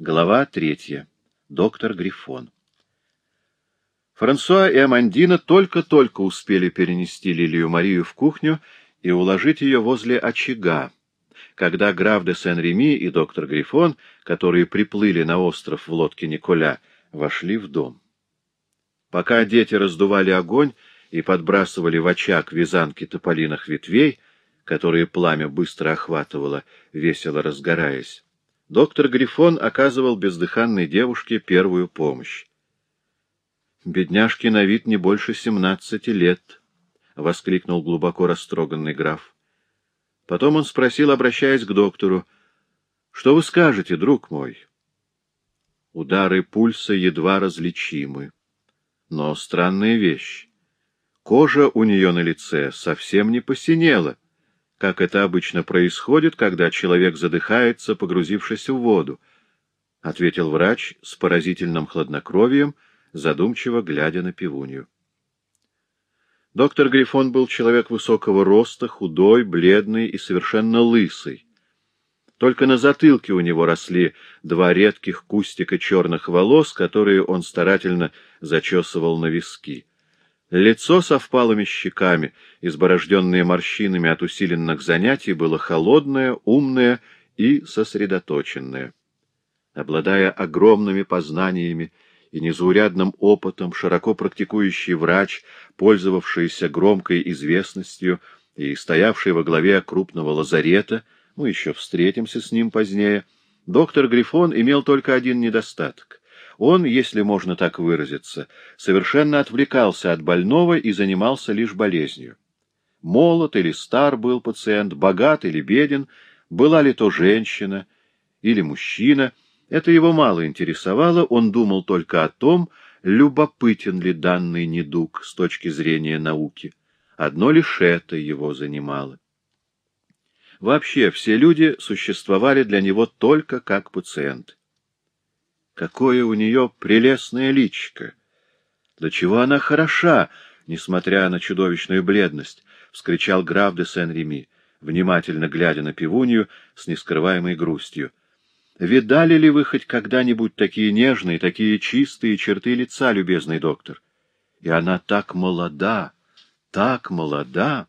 Глава третья. Доктор Грифон. Франсуа и Амандина только-только успели перенести Лилию Марию в кухню и уложить ее возле очага, когда граф де Сен-Реми и доктор Грифон, которые приплыли на остров в лодке Николя, вошли в дом. Пока дети раздували огонь и подбрасывали в очаг вязанки тополиных ветвей, которые пламя быстро охватывало, весело разгораясь, доктор Грифон оказывал бездыханной девушке первую помощь. «Бедняжке на вид не больше семнадцати лет», — воскликнул глубоко растроганный граф. Потом он спросил, обращаясь к доктору, «Что вы скажете, друг мой?» Удары пульса едва различимы. Но странная вещь. Кожа у нее на лице совсем не посинела как это обычно происходит, когда человек задыхается, погрузившись в воду, — ответил врач с поразительным хладнокровием, задумчиво глядя на пивунью. Доктор Грифон был человек высокого роста, худой, бледный и совершенно лысый. Только на затылке у него росли два редких кустика черных волос, которые он старательно зачесывал на виски. Лицо со впалыми щеками, изборожденное морщинами от усиленных занятий, было холодное, умное и сосредоточенное. Обладая огромными познаниями и незаурядным опытом, широко практикующий врач, пользовавшийся громкой известностью и стоявший во главе крупного лазарета, мы еще встретимся с ним позднее, доктор Грифон имел только один недостаток — он, если можно так выразиться, совершенно отвлекался от больного и занимался лишь болезнью. Молод или стар был пациент, богат или беден, была ли то женщина или мужчина, это его мало интересовало, он думал только о том, любопытен ли данный недуг с точки зрения науки. Одно лишь это его занимало. Вообще, все люди существовали для него только как пациенты. Какое у нее прелестное личико! Да чего она хороша, несмотря на чудовищную бледность! — вскричал граф де Сен-Реми, внимательно глядя на пивунью с нескрываемой грустью. — Видали ли вы хоть когда-нибудь такие нежные, такие чистые черты лица, любезный доктор? И она так молода, так молода!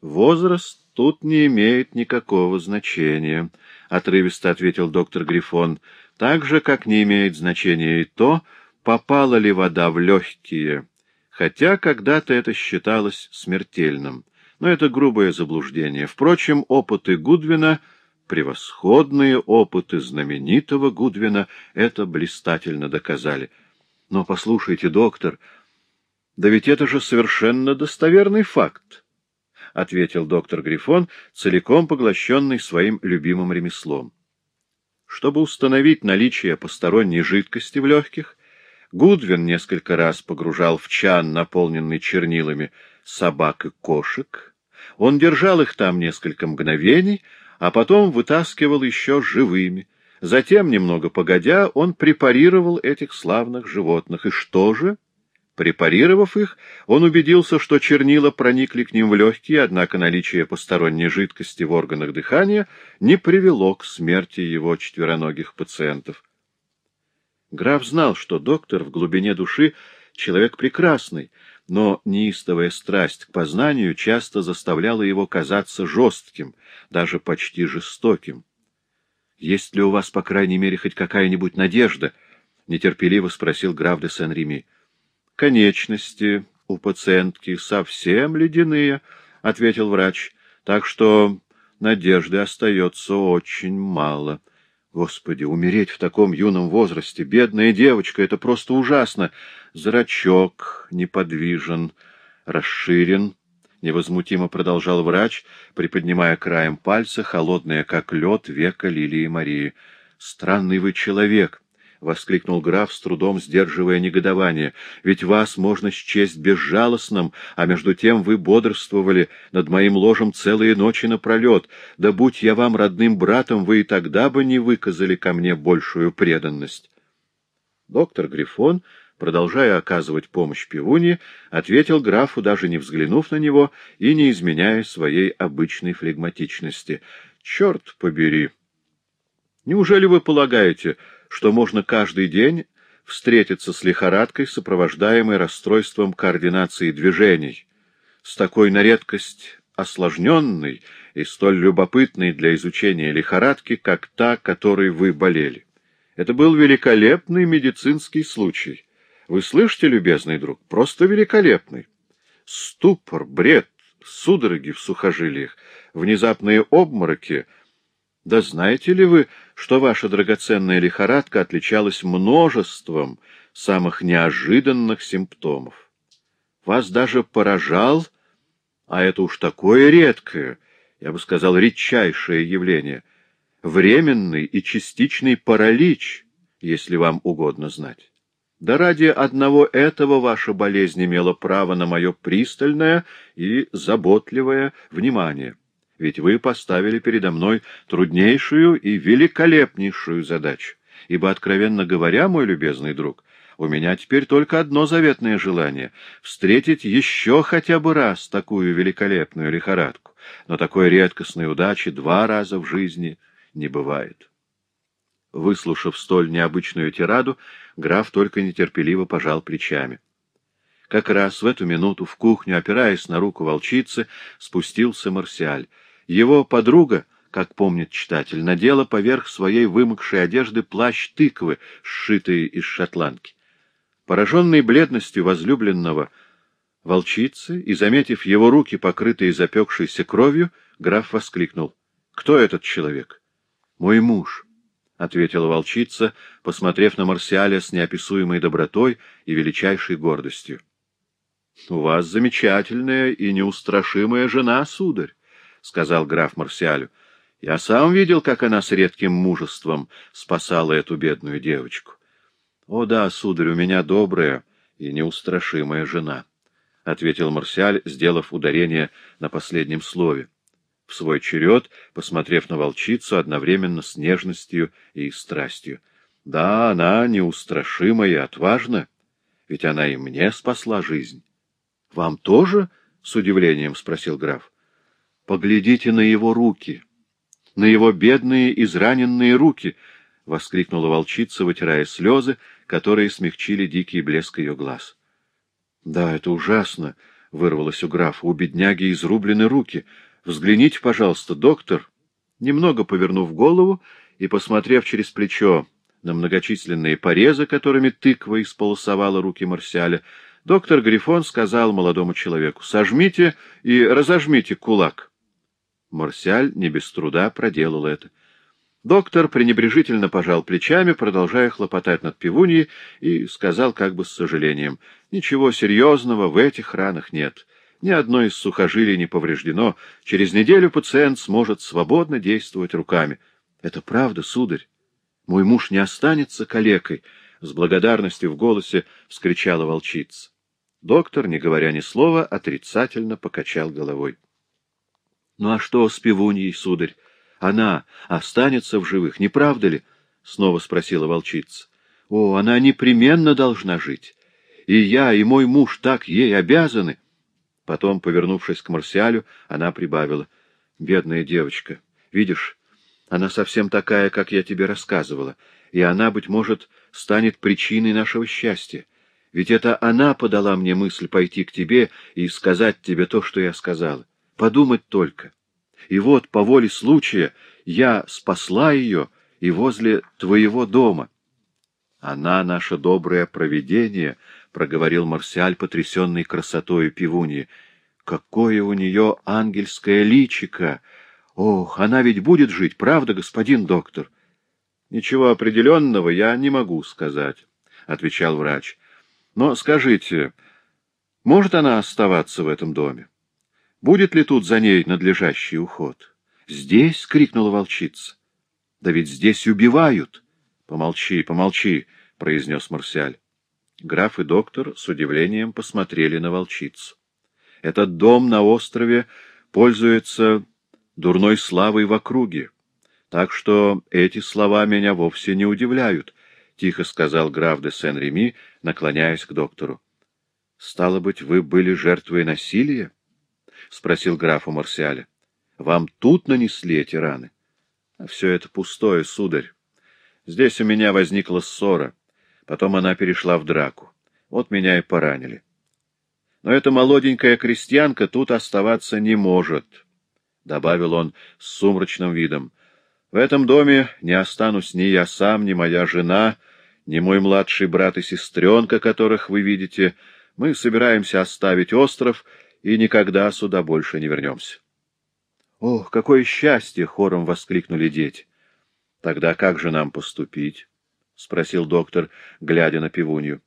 Возраст тут не имеет никакого значения, — отрывисто ответил доктор Грифон, — так же, как не имеет значения и то, попала ли вода в легкие, хотя когда-то это считалось смертельным. Но это грубое заблуждение. Впрочем, опыты Гудвина, превосходные опыты знаменитого Гудвина, это блистательно доказали. Но послушайте, доктор, да ведь это же совершенно достоверный факт, — ответил доктор Грифон, целиком поглощенный своим любимым ремеслом. Чтобы установить наличие посторонней жидкости в легких, Гудвин несколько раз погружал в чан, наполненный чернилами, собак и кошек. Он держал их там несколько мгновений, а потом вытаскивал еще живыми. Затем, немного погодя, он препарировал этих славных животных. И что же? Препарировав их, он убедился, что чернила проникли к ним в легкие, однако наличие посторонней жидкости в органах дыхания не привело к смерти его четвероногих пациентов. Граф знал, что доктор в глубине души человек прекрасный, но неистовая страсть к познанию часто заставляла его казаться жестким, даже почти жестоким. — Есть ли у вас, по крайней мере, хоть какая-нибудь надежда? — нетерпеливо спросил граф де Сен-Реми. — Конечности у пациентки совсем ледяные, — ответил врач, — так что надежды остается очень мало. Господи, умереть в таком юном возрасте, бедная девочка, это просто ужасно. Зрачок неподвижен, расширен, — невозмутимо продолжал врач, приподнимая краем пальца холодное, как лед, века Лилии Марии. — Странный вы человек, — воскликнул граф, с трудом сдерживая негодование. — Ведь вас можно счесть безжалостным, а между тем вы бодрствовали над моим ложем целые ночи напролет. Да будь я вам родным братом, вы и тогда бы не выказали ко мне большую преданность. Доктор Грифон, продолжая оказывать помощь пивуне, ответил графу, даже не взглянув на него и не изменяя своей обычной флегматичности. — Черт побери! Неужели вы полагаете, что можно каждый день встретиться с лихорадкой, сопровождаемой расстройством координации движений, с такой на редкость осложненной и столь любопытной для изучения лихорадки, как та, которой вы болели? Это был великолепный медицинский случай. Вы слышите, любезный друг, просто великолепный. Ступор, бред, судороги в сухожилиях, внезапные обмороки. Да знаете ли вы, что ваша драгоценная лихорадка отличалась множеством самых неожиданных симптомов? Вас даже поражал, а это уж такое редкое, я бы сказал, редчайшее явление, временный и частичный паралич, если вам угодно знать. Да ради одного этого ваша болезнь имела право на мое пристальное и заботливое внимание. Ведь вы поставили передо мной труднейшую и великолепнейшую задачу. Ибо, откровенно говоря, мой любезный друг, у меня теперь только одно заветное желание — встретить еще хотя бы раз такую великолепную лихорадку. Но такой редкостной удачи два раза в жизни не бывает. Выслушав столь необычную тираду, граф только нетерпеливо пожал плечами. Как раз в эту минуту в кухню, опираясь на руку волчицы, спустился Марсиаль. Его подруга, как помнит читатель, надела поверх своей вымокшей одежды плащ тыквы, сшитый из шотландки. Пораженный бледностью возлюбленного волчицы и, заметив его руки, покрытые запекшейся кровью, граф воскликнул. — Кто этот человек? — Мой муж. — ответила волчица, посмотрев на Марсиаля с неописуемой добротой и величайшей гордостью. — У вас замечательная и неустрашимая жена, сударь, — сказал граф Марсиалю. — Я сам видел, как она с редким мужеством спасала эту бедную девочку. — О да, сударь, у меня добрая и неустрашимая жена, — ответил Марсиаль, сделав ударение на последнем слове в свой черед, посмотрев на волчицу одновременно с нежностью и страстью. Да, она неустрашима и отважна, ведь она и мне спасла жизнь. — Вам тоже? — с удивлением спросил граф. — Поглядите на его руки, на его бедные израненные руки! — воскликнула волчица, вытирая слезы, которые смягчили дикий блеск ее глаз. — Да, это ужасно! — вырвалось у графа. — У бедняги изрублены руки. Взгляните, пожалуйста, доктор. Немного повернув голову и посмотрев через плечо на многочисленные порезы, которыми тыква исполосовала руки Марсиаля, доктор Грифон сказал молодому человеку, «Сожмите и разожмите кулак». Марсиаль не без труда проделал это. Доктор пренебрежительно пожал плечами, продолжая хлопотать над пивуньей, и сказал как бы с сожалением, «Ничего серьезного в этих ранах нет». Ни одно из сухожилий не повреждено. Через неделю пациент сможет свободно действовать руками. — Это правда, сударь. Мой муж не останется калекой, — с благодарностью в голосе вскричала волчица. Доктор, не говоря ни слова, отрицательно покачал головой. — Ну а что с пивуньей, сударь? Она останется в живых, не правда ли? — снова спросила волчица. — О, она непременно должна жить. И я, и мой муж так ей обязаны. Потом, повернувшись к Марсиалю, она прибавила. — Бедная девочка, видишь, она совсем такая, как я тебе рассказывала, и она, быть может, станет причиной нашего счастья. Ведь это она подала мне мысль пойти к тебе и сказать тебе то, что я сказала. Подумать только. И вот, по воле случая, я спасла ее и возле твоего дома. Она наше доброе провидение, — проговорил Марсиаль, потрясенный красотой пивуньи. Какое у нее ангельское личико! Ох, она ведь будет жить, правда, господин доктор? — Ничего определенного я не могу сказать, — отвечал врач. — Но скажите, может она оставаться в этом доме? Будет ли тут за ней надлежащий уход? — Здесь? — крикнула волчица. — Да ведь здесь убивают! — Помолчи, помолчи, — произнес Марсиаль. Граф и доктор с удивлением посмотрели на волчицу. Этот дом на острове пользуется дурной славой в округе, так что эти слова меня вовсе не удивляют, — тихо сказал граф де Сен-Реми, наклоняясь к доктору. — Стало быть, вы были жертвой насилия? — спросил граф у Марсиаля. — Вам тут нанесли эти раны? — Все это пустое, сударь. Здесь у меня возникла ссора. Потом она перешла в драку. Вот меня и поранили. Но эта молоденькая крестьянка тут оставаться не может, — добавил он с сумрачным видом. В этом доме не останусь ни я сам, ни моя жена, ни мой младший брат и сестренка, которых вы видите. Мы собираемся оставить остров и никогда сюда больше не вернемся. — Ох, какое счастье! — хором воскликнули дети. — Тогда как же нам поступить? — спросил доктор, глядя на пивунью.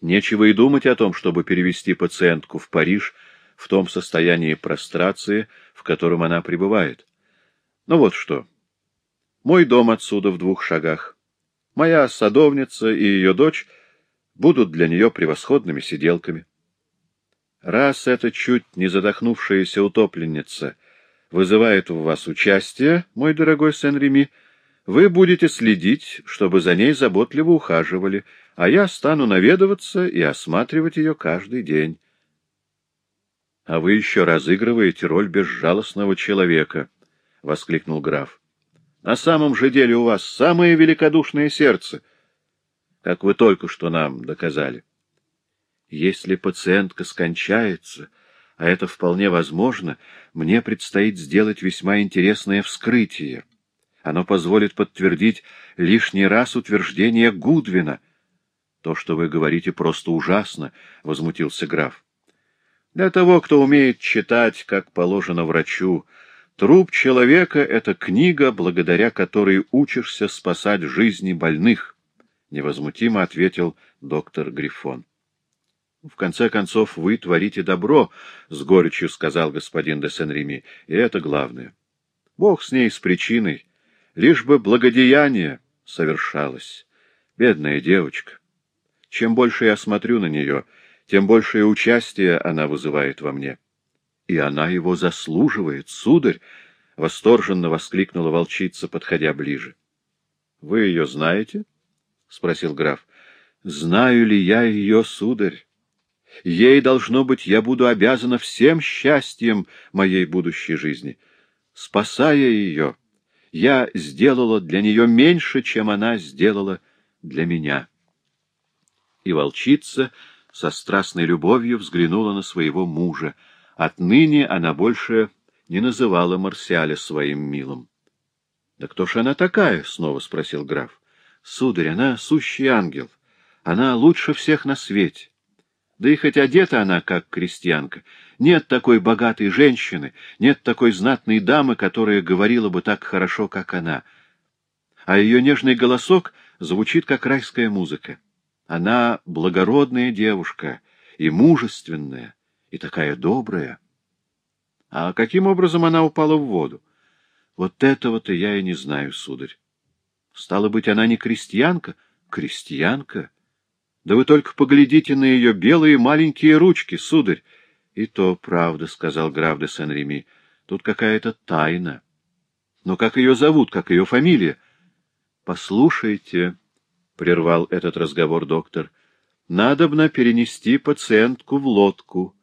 Нечего и думать о том, чтобы перевести пациентку в Париж в том состоянии прострации, в котором она пребывает. Ну вот что. Мой дом отсюда в двух шагах. Моя садовница и ее дочь будут для нее превосходными сиделками. Раз эта чуть не задохнувшаяся утопленница вызывает в вас участие, мой дорогой Сен-Реми, вы будете следить, чтобы за ней заботливо ухаживали, а я стану наведываться и осматривать ее каждый день. — А вы еще разыгрываете роль безжалостного человека, — воскликнул граф. — На самом же деле у вас самое великодушное сердце, как вы только что нам доказали. Если пациентка скончается, а это вполне возможно, мне предстоит сделать весьма интересное вскрытие. Оно позволит подтвердить лишний раз утверждение Гудвина. — То, что вы говорите, просто ужасно, — возмутился граф. — Для того, кто умеет читать, как положено врачу, труп человека — это книга, благодаря которой учишься спасать жизни больных, — невозмутимо ответил доктор Грифон. — В конце концов, вы творите добро, — с горечью сказал господин де Сен-Реми, — и это главное. Бог с ней, с причиной — Лишь бы благодеяние совершалось. Бедная девочка. Чем больше я смотрю на нее, тем большее участие она вызывает во мне. И она его заслуживает, сударь! — восторженно воскликнула волчица, подходя ближе. — Вы ее знаете? — спросил граф. — Знаю ли я ее, сударь? Ей, должно быть, я буду обязана всем счастьем моей будущей жизни. Спасая ее, я сделала для нее меньше, чем она сделала для меня. И волчица со страстной любовью взглянула на своего мужа. Отныне она больше не называла Марсиаля своим милым. — Да кто ж она такая? — снова спросил граф. — Сударь, она сущий ангел. Она лучше всех на свете. Да и хоть одета она, как крестьянка, нет такой богатой женщины, нет такой знатной дамы, которая говорила бы так хорошо, как она. А ее нежный голосок звучит, как райская музыка. Она благородная девушка, и мужественная, и такая добрая. А каким образом она упала в воду? Вот этого-то я и не знаю, сударь. Стало быть, она не крестьянка? Крестьянка? Да вы только поглядите на ее белые маленькие ручки, сударь. — И то правда, — сказал граф де Сен-Реми. — Тут какая-то тайна. Но как ее зовут, как ее фамилия? — Послушайте, — прервал этот разговор доктор, — надобно перенести пациентку в лодку.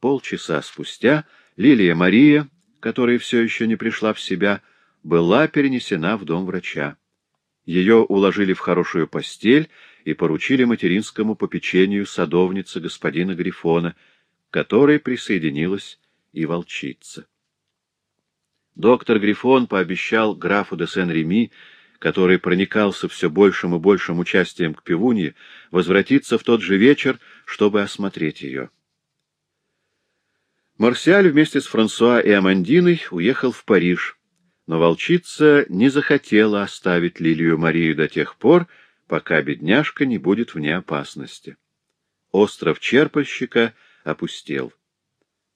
Полчаса спустя Лилия Мария, которая все еще не пришла в себя, была перенесена в дом врача. Ее уложили в хорошую постель и поручили материнскому попечению садовницы господина Грифона, которой присоединилась и волчица. Доктор Грифон пообещал графу де Сен-Реми, который проникался все большим и большим участием к пивунье, возвратиться в тот же вечер, чтобы осмотреть ее. Марсиаль вместе с Франсуа и Амандиной уехал в Париж, но волчица не захотела оставить Лилию Марию до тех пор, пока бедняжка не будет вне опасности. Остров Черпальщика опустел.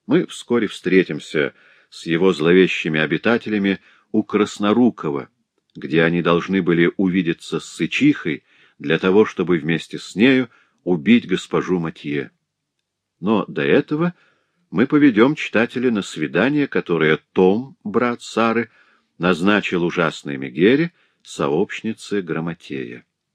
Мы вскоре встретимся с его зловещими обитателями у Краснорукова, где они должны были увидеться с Сычихой для того, чтобы вместе с нею убить госпожу Матье. Но до этого мы поведем читателя на свидание, которое Том, брат Сары, назначил ужасной Мегере, сообщнице Грамотея.